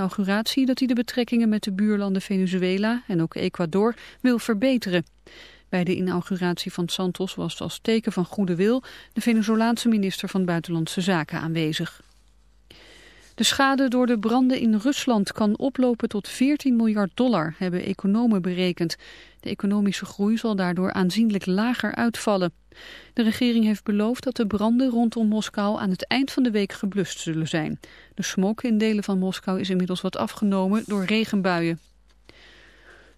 inauguratie dat hij de betrekkingen met de buurlanden Venezuela en ook Ecuador wil verbeteren. Bij de inauguratie van Santos was als teken van goede wil de Venezolaanse minister van Buitenlandse Zaken aanwezig. De schade door de branden in Rusland kan oplopen tot 14 miljard dollar, hebben economen berekend. De economische groei zal daardoor aanzienlijk lager uitvallen. De regering heeft beloofd dat de branden rondom Moskou aan het eind van de week geblust zullen zijn. De smok in delen van Moskou is inmiddels wat afgenomen door regenbuien.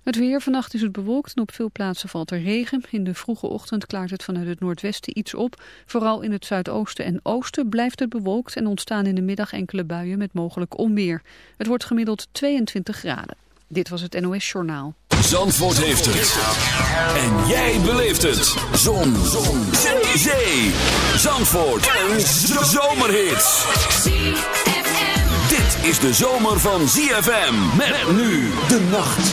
Het weer, vannacht is het bewolkt en op veel plaatsen valt er regen. In de vroege ochtend klaart het vanuit het noordwesten iets op. Vooral in het zuidoosten en oosten blijft het bewolkt en ontstaan in de middag enkele buien met mogelijk onweer. Het wordt gemiddeld 22 graden. Dit was het NOS Journaal. Zandvoort heeft het. En jij beleeft het. Zon. Zon. Zee. Zandvoort. Een zomerhit. Dit is de zomer van ZFM. Met nu de nacht.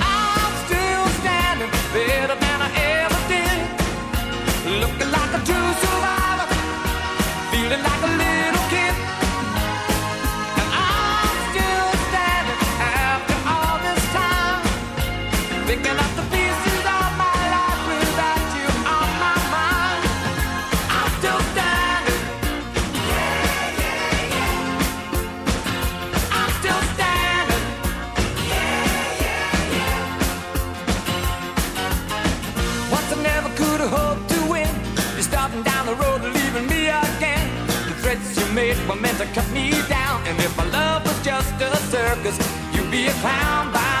do cut me down. And if my love was just a circus, you'd be a clown by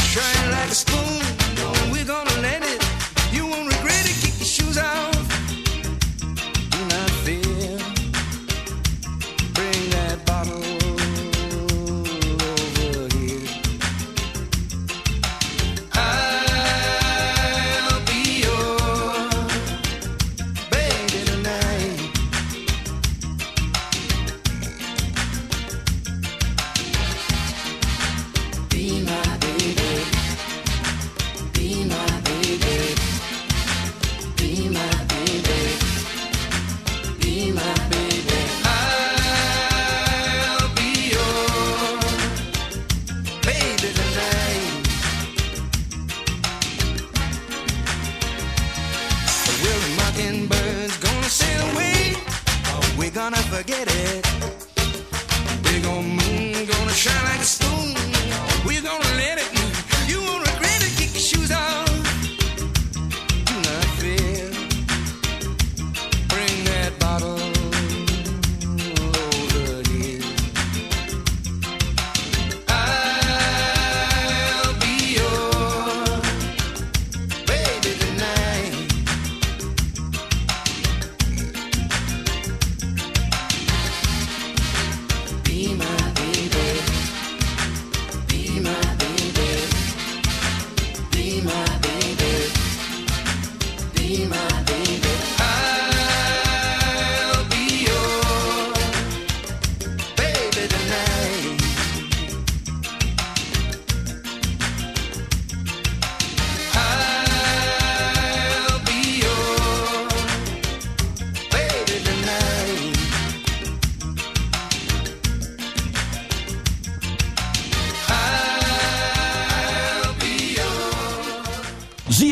Shine like a spoon.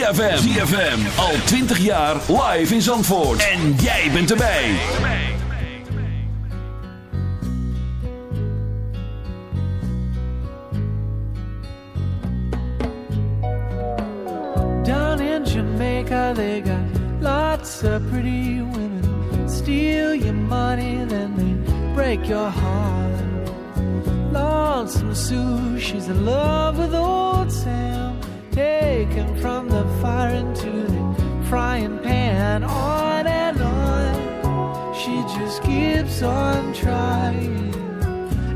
ZFM. ZFM. Al 20 jaar live in Zandvoort. En jij bent erbij. Down in Jamaica they got lots of pretty women. Steal your money, then they break your heart. Lonesome Sue, she's in love with old Sam. Taken from the fire into the frying pan. On and on, she just keeps on trying.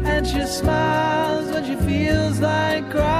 And she smiles when she feels like crying.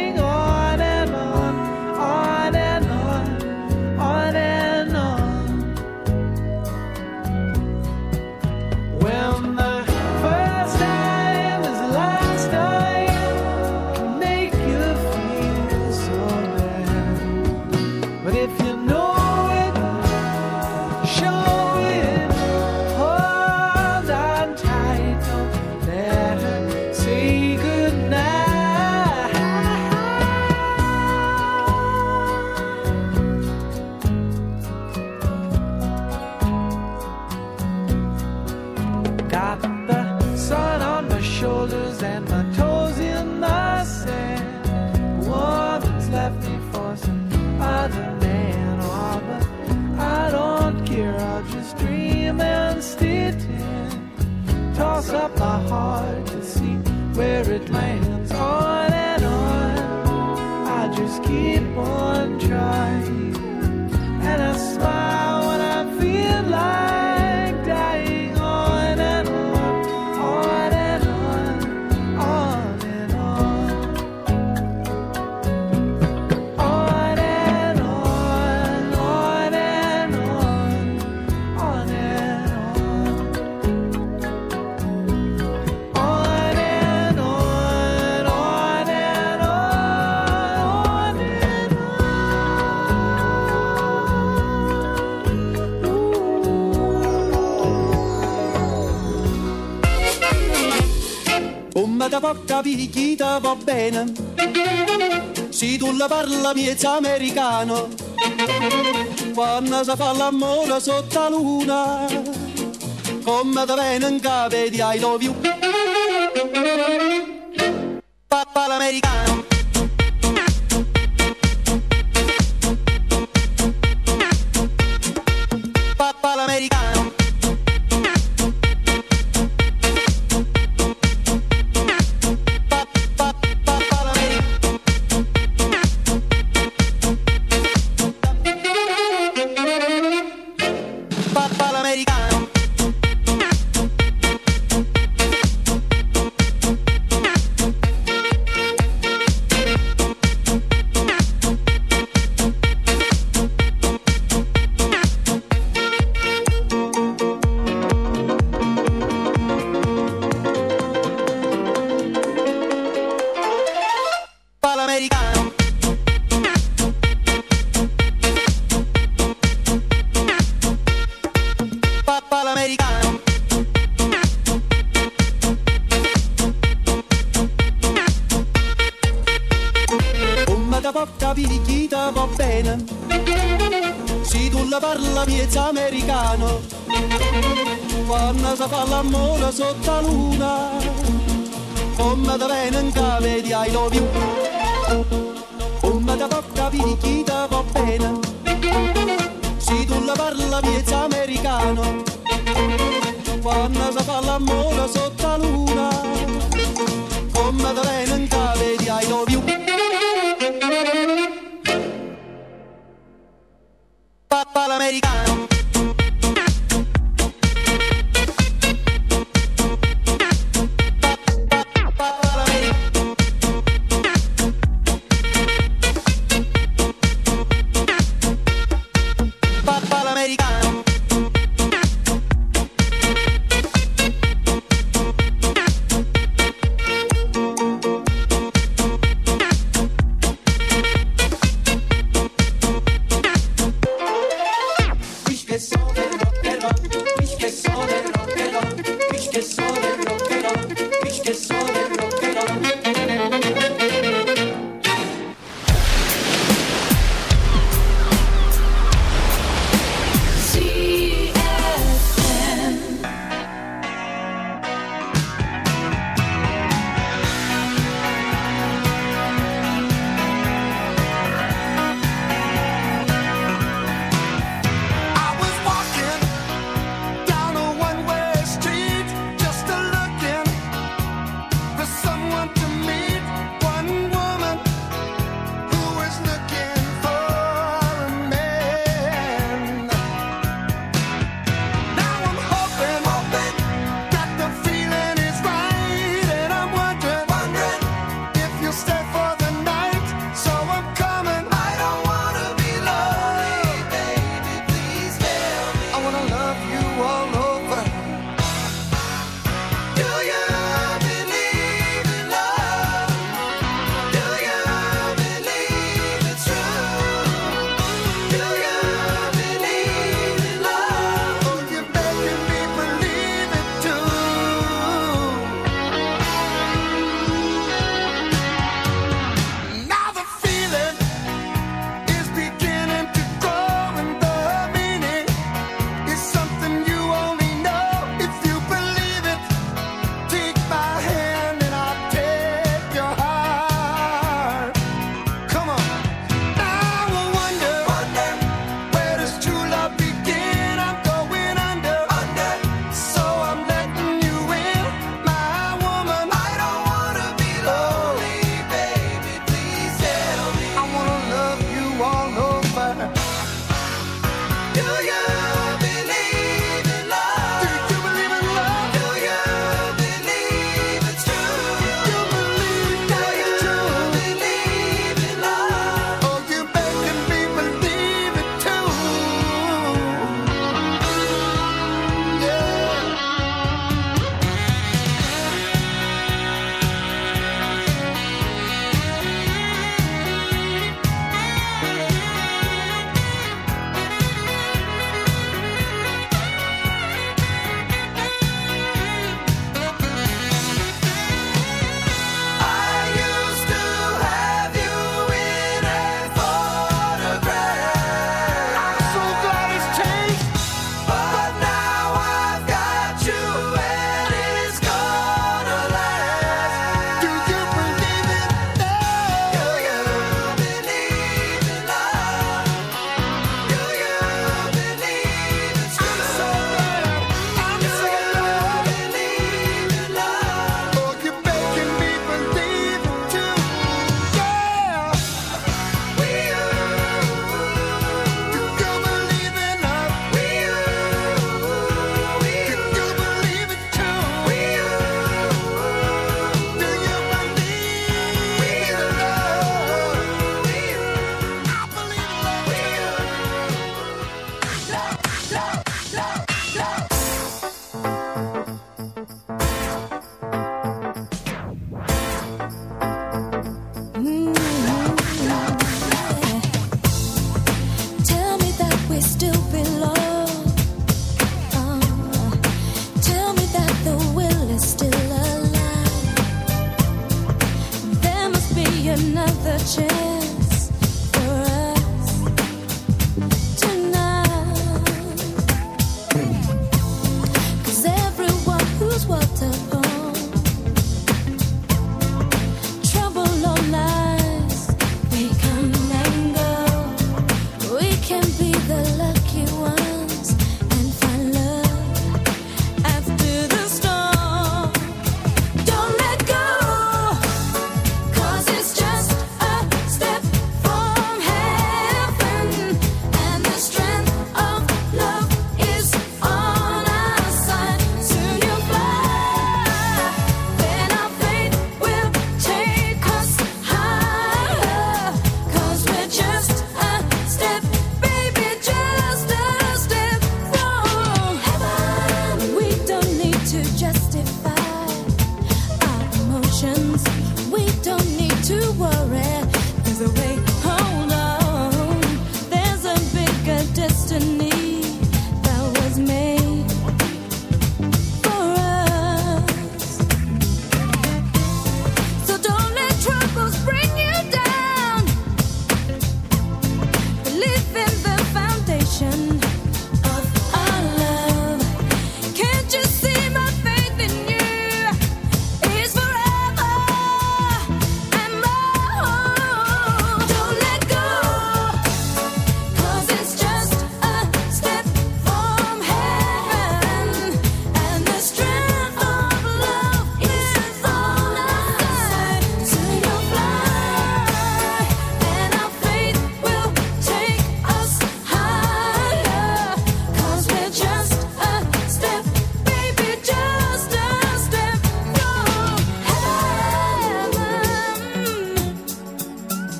Show picchita va bene. Se tu la parla miezza americano. Quando si fa l'amore sotto la luna Come da bene in capo di I love you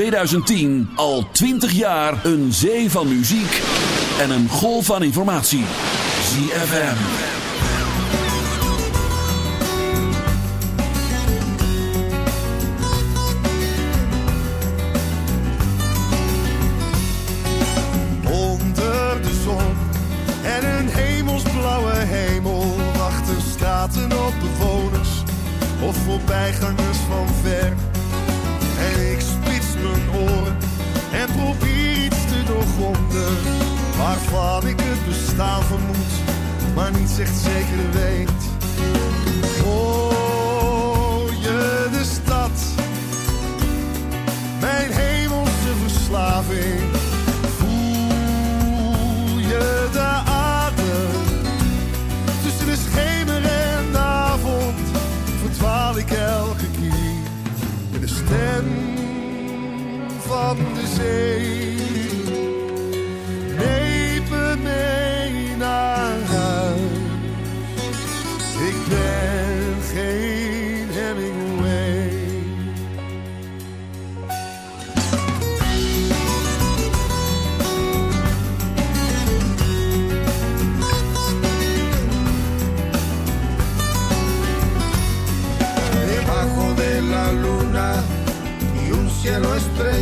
2010 al 20 jaar een zee van muziek en een golf van informatie. ZFM. Onder de zon en een hemelsblauwe hemel wachten straten op bewoners of voorbijgangers zegt zeker weet.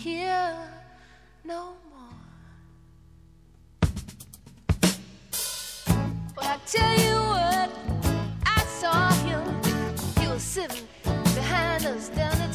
here no more. But I tell you what, I saw him. He was sitting behind us down at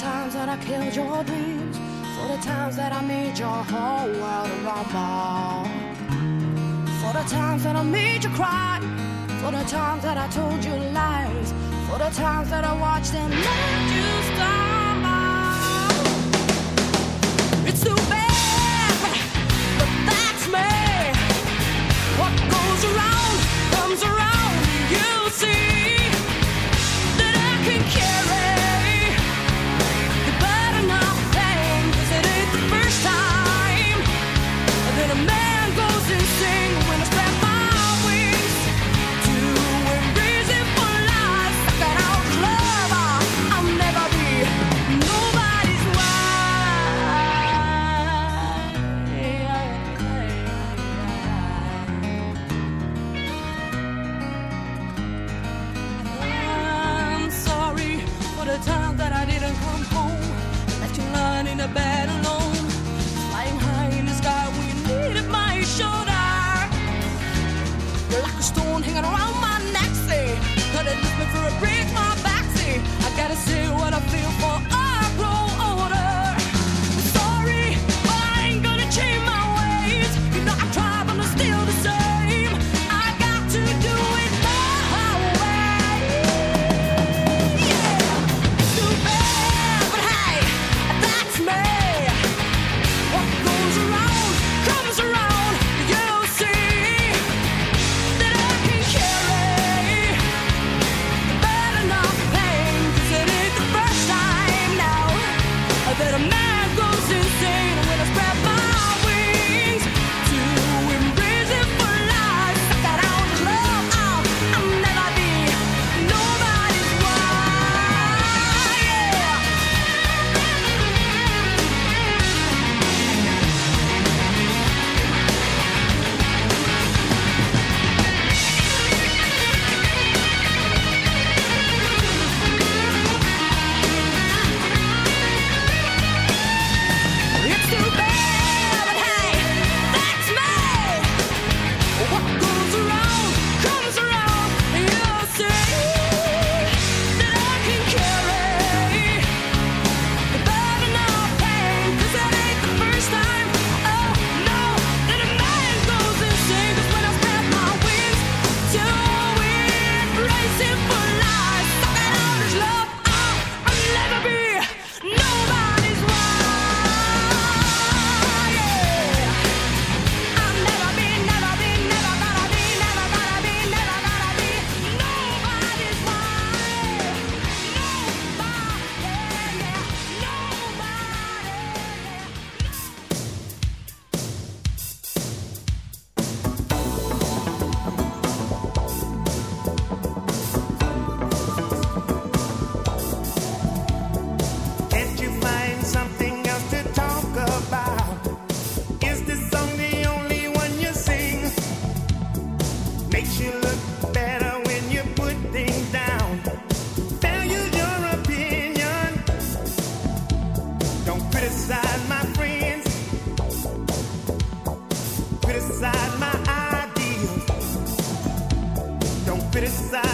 times that I killed your dreams, for the times that I made your whole world rumble, for the times that I made you cry, for the times that I told you lies, for the times that I watched and loved you. cristal.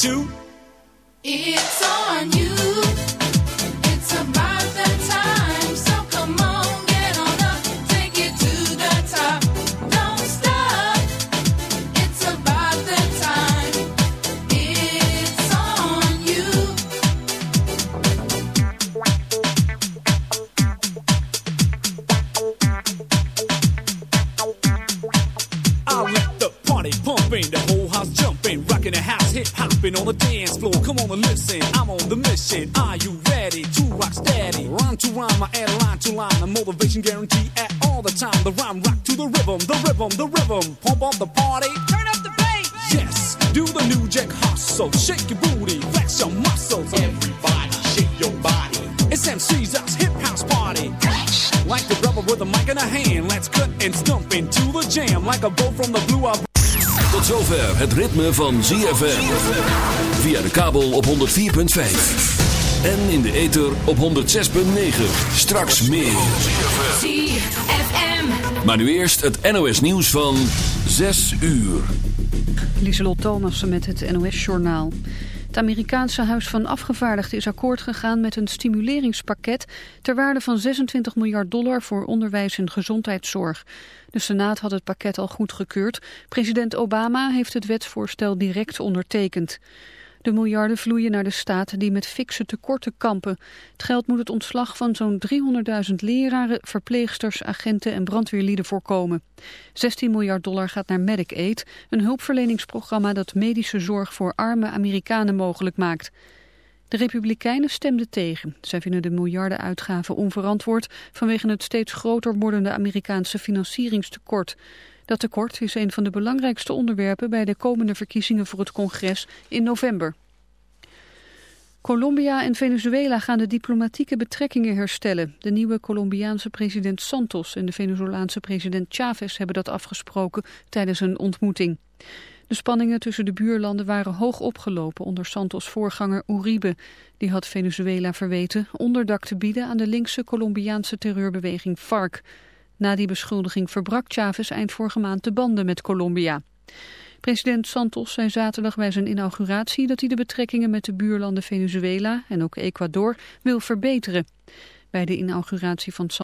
Blue, jack hustle, shake your booty, flex your muscles. Everybody, shake your body. It's MC's us hip house party. Like the rubber with a mic in a hand, let's cut and stump into the jam. Like a bow from the blue, I Tot zover het ritme van ZFM. Via de kabel op 104.5. En in de ether op 106.9. Straks meer. ZFM. Maar nu eerst het NOS nieuws van 6 uur. Lieselot Thomassen met het NOS-journaal. Het Amerikaanse Huis van Afgevaardigden is akkoord gegaan met een stimuleringspakket ter waarde van 26 miljard dollar voor onderwijs en gezondheidszorg. De Senaat had het pakket al goedgekeurd. President Obama heeft het wetsvoorstel direct ondertekend. De miljarden vloeien naar de staten die met fikse tekorten kampen. Het geld moet het ontslag van zo'n 300.000 leraren, verpleegsters, agenten en brandweerlieden voorkomen. 16 miljard dollar gaat naar Medicaid, een hulpverleningsprogramma dat medische zorg voor arme Amerikanen mogelijk maakt. De Republikeinen stemden tegen. Zij vinden de miljardenuitgaven onverantwoord vanwege het steeds groter wordende Amerikaanse financieringstekort. Dat tekort is een van de belangrijkste onderwerpen bij de komende verkiezingen voor het congres in november. Colombia en Venezuela gaan de diplomatieke betrekkingen herstellen. De nieuwe Colombiaanse president Santos en de Venezolaanse president Chavez hebben dat afgesproken tijdens een ontmoeting. De spanningen tussen de buurlanden waren hoog opgelopen onder Santos' voorganger Uribe. Die had Venezuela verweten onderdak te bieden aan de linkse Colombiaanse terreurbeweging FARC. Na die beschuldiging verbrak Chavez eind vorige maand de banden met Colombia. President Santos zei zaterdag bij zijn inauguratie dat hij de betrekkingen met de buurlanden Venezuela en ook Ecuador wil verbeteren. Bij de inauguratie van Santos